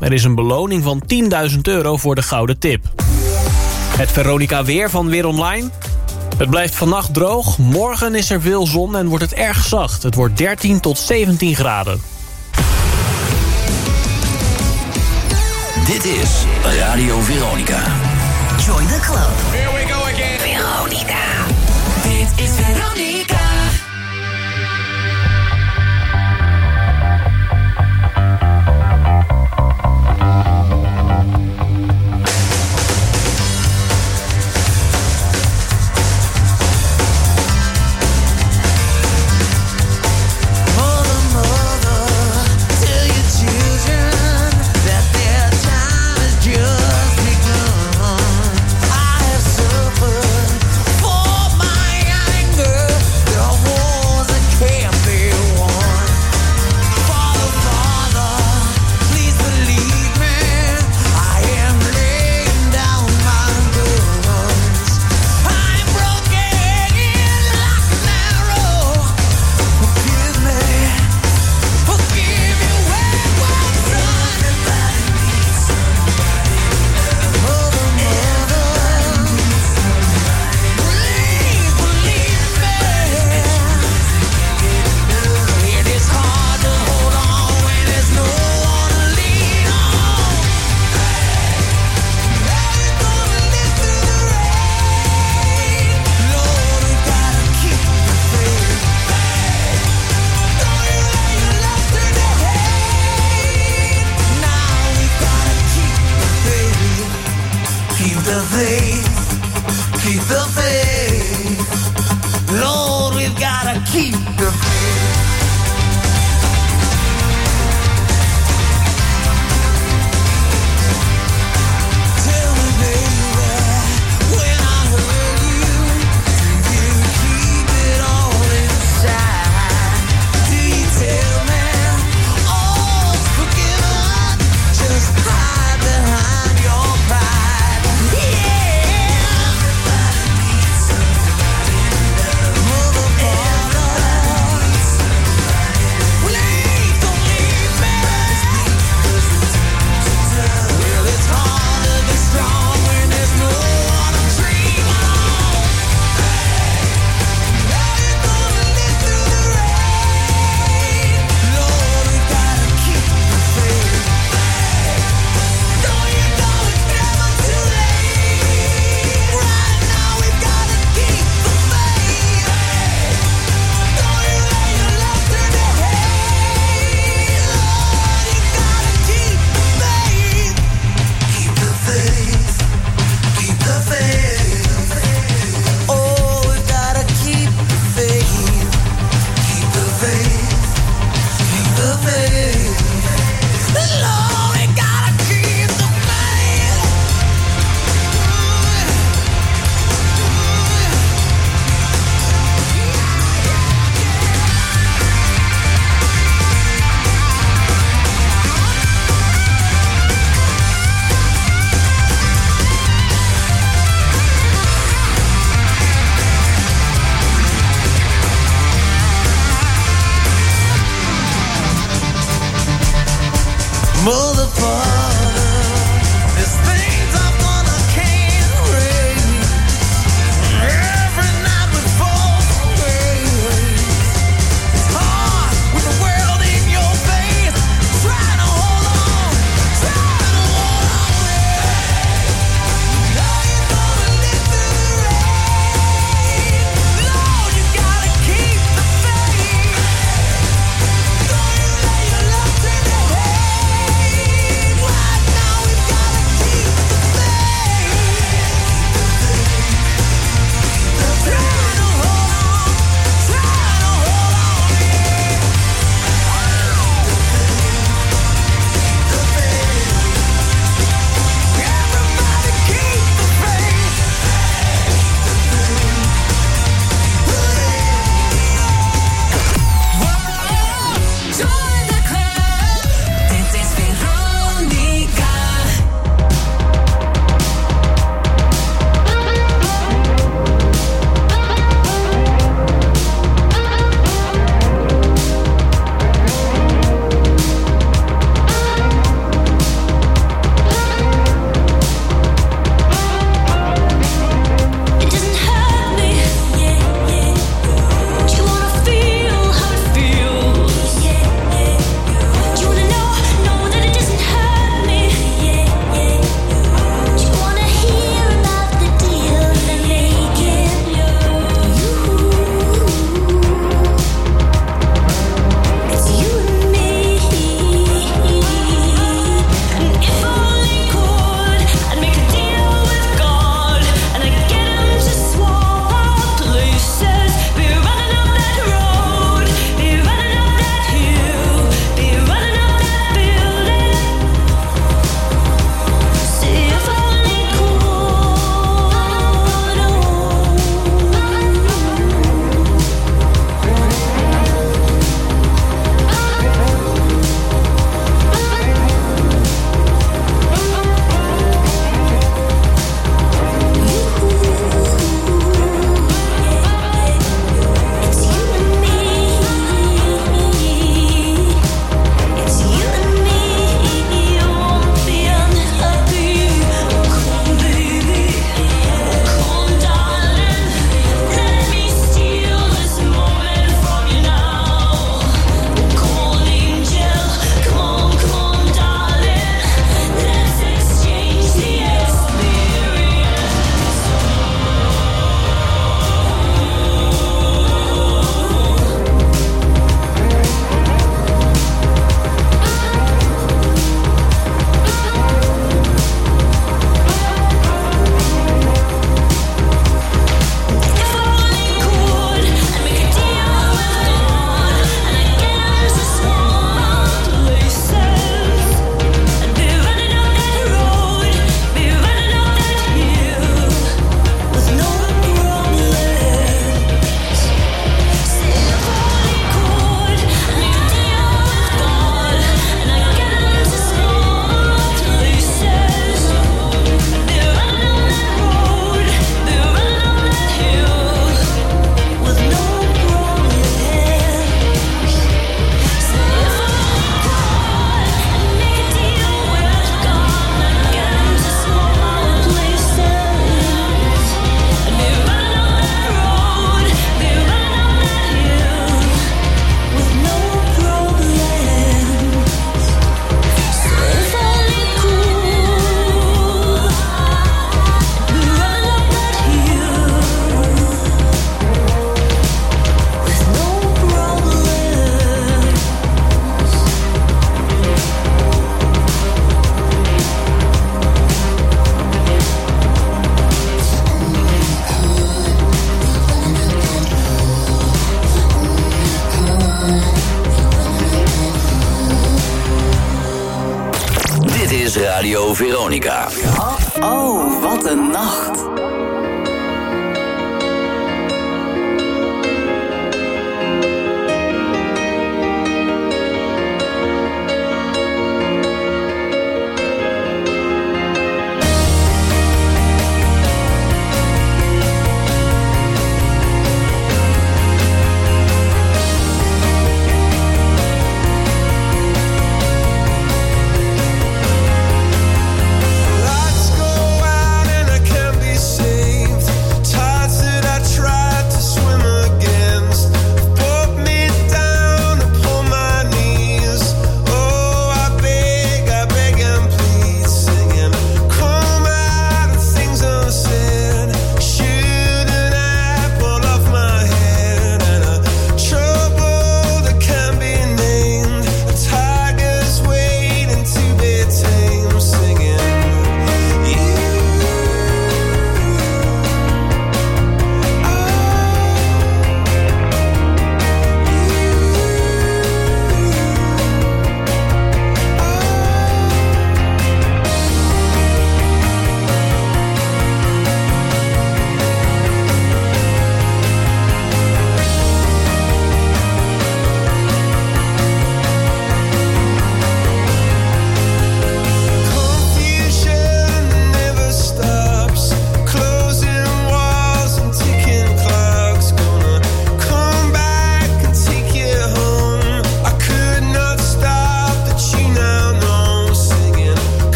Er is een beloning van 10.000 euro voor de gouden tip. Het Veronica Weer van Weer Online. Het blijft vannacht droog, morgen is er veel zon en wordt het erg zacht. Het wordt 13 tot 17 graden. Dit is Radio Veronica. Join the club. Here we go No. fall apart.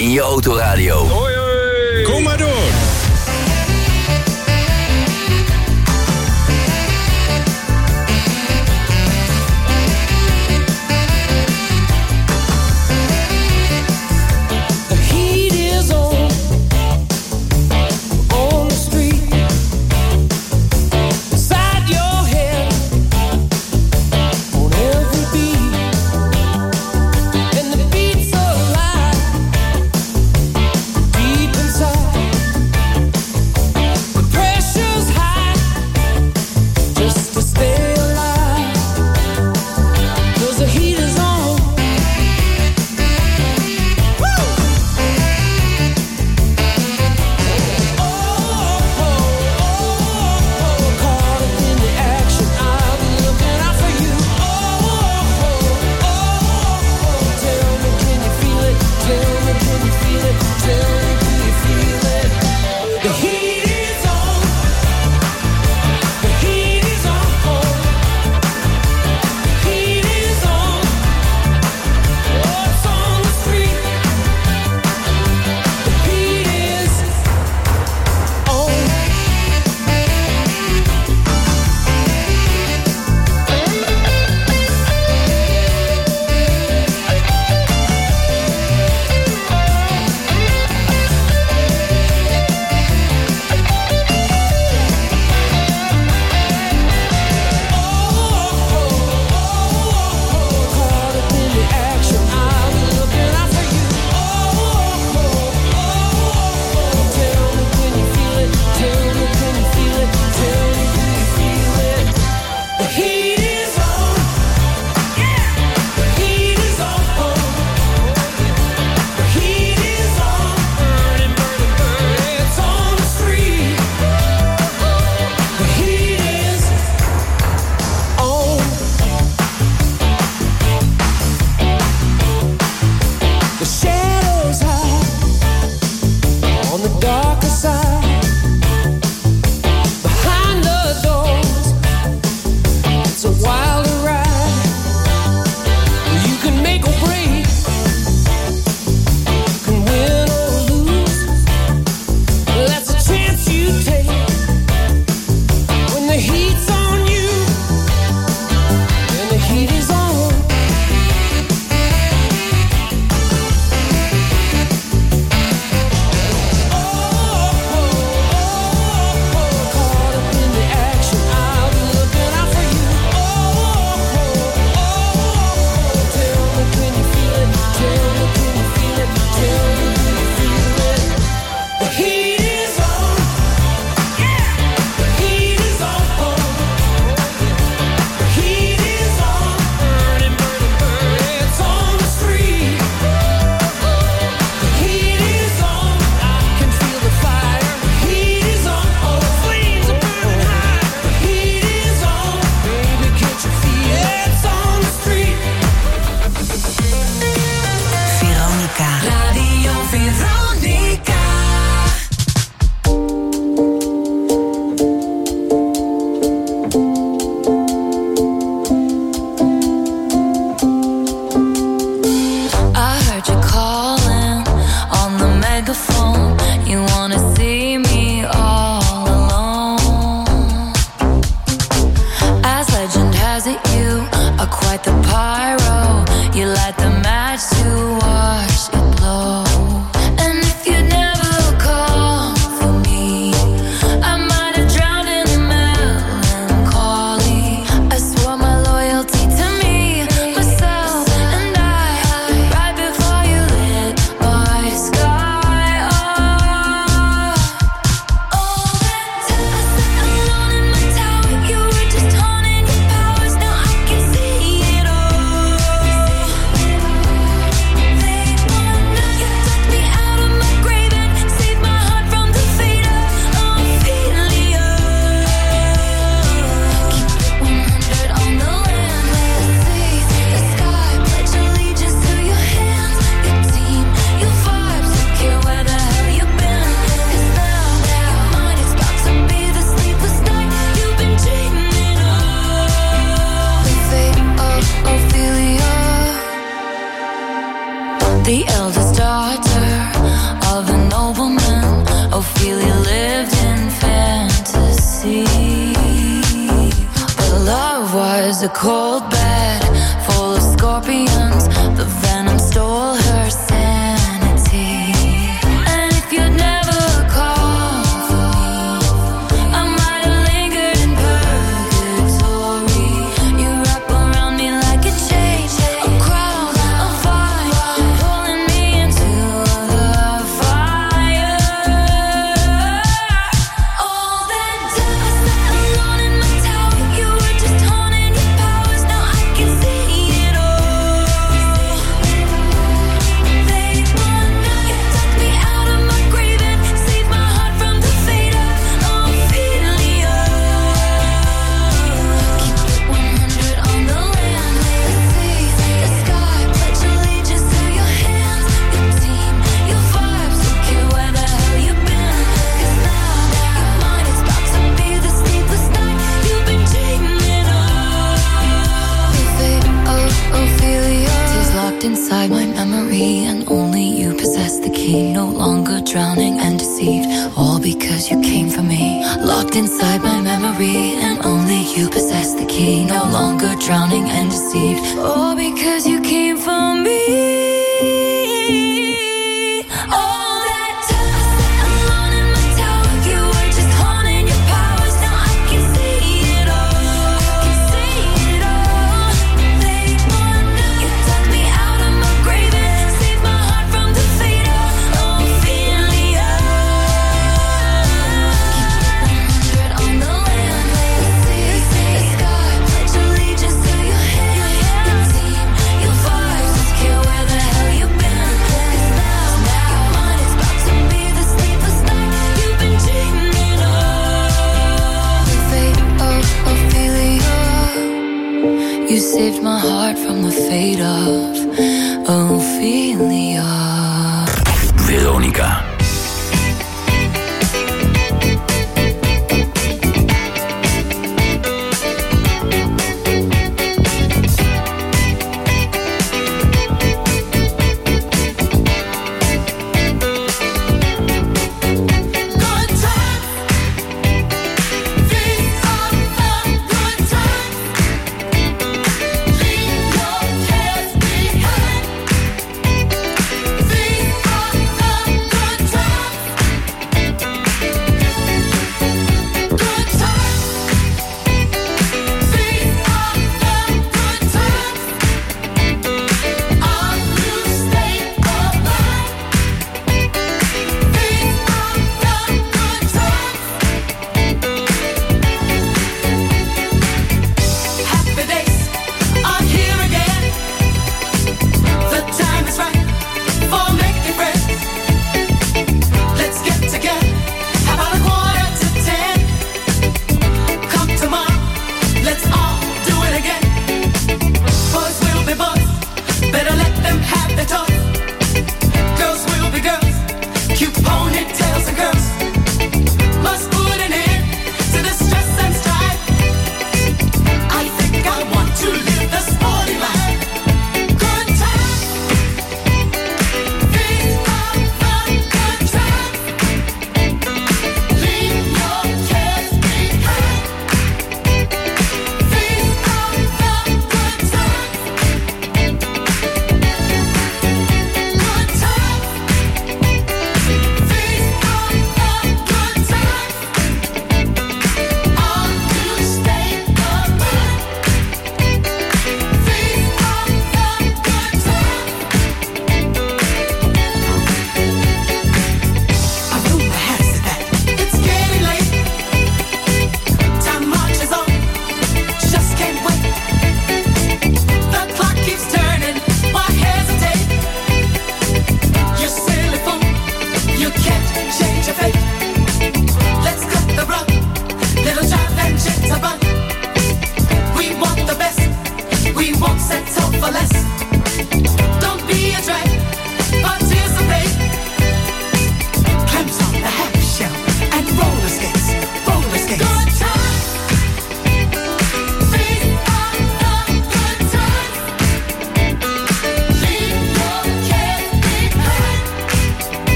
In je autoradio.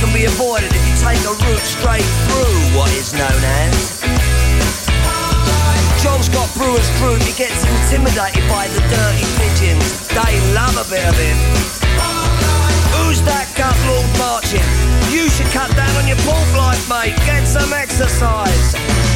can be avoided if you take a route straight through what is known as. John Scott Brewer's group, he gets intimidated by the dirty pigeons. They love a bit of him. Who's that gut lord marching? You should cut down on your pork life, mate. Get some exercise.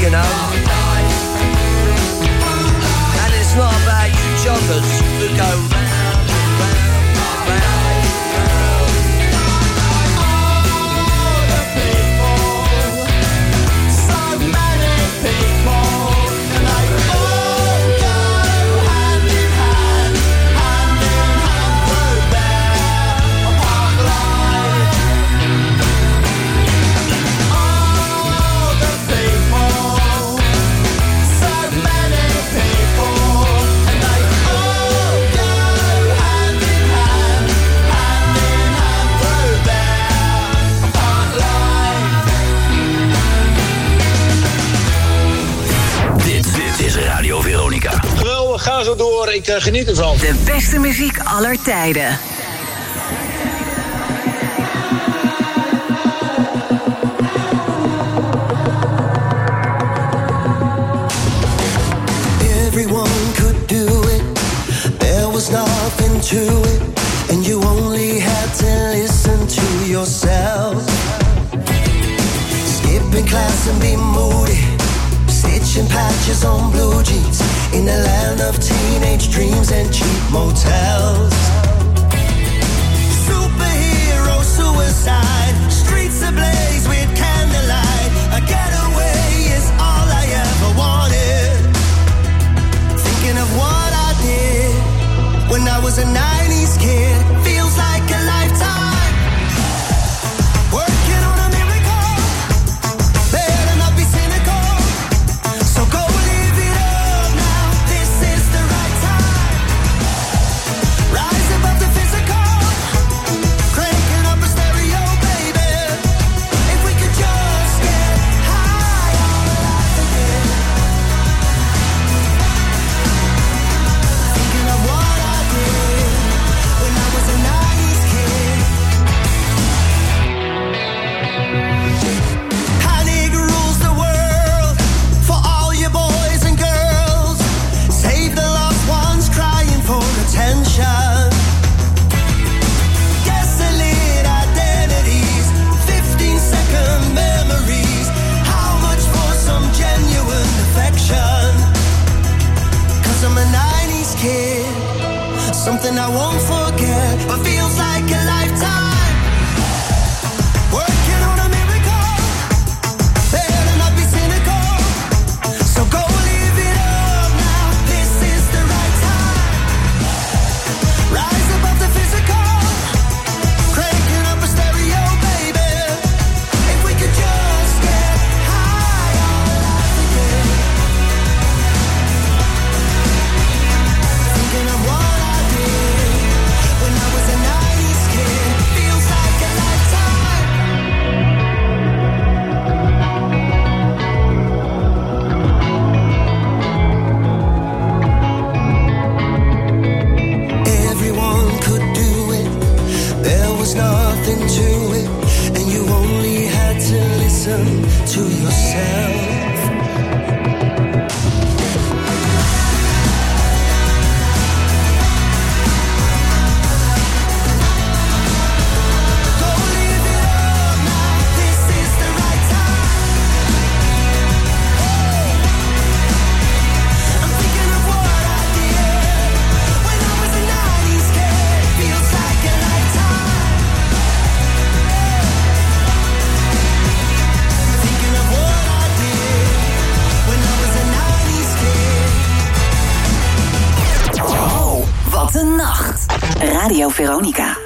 you know. geniet ervan. De beste muziek aller tijden. Radio Veronica.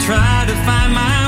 try to find my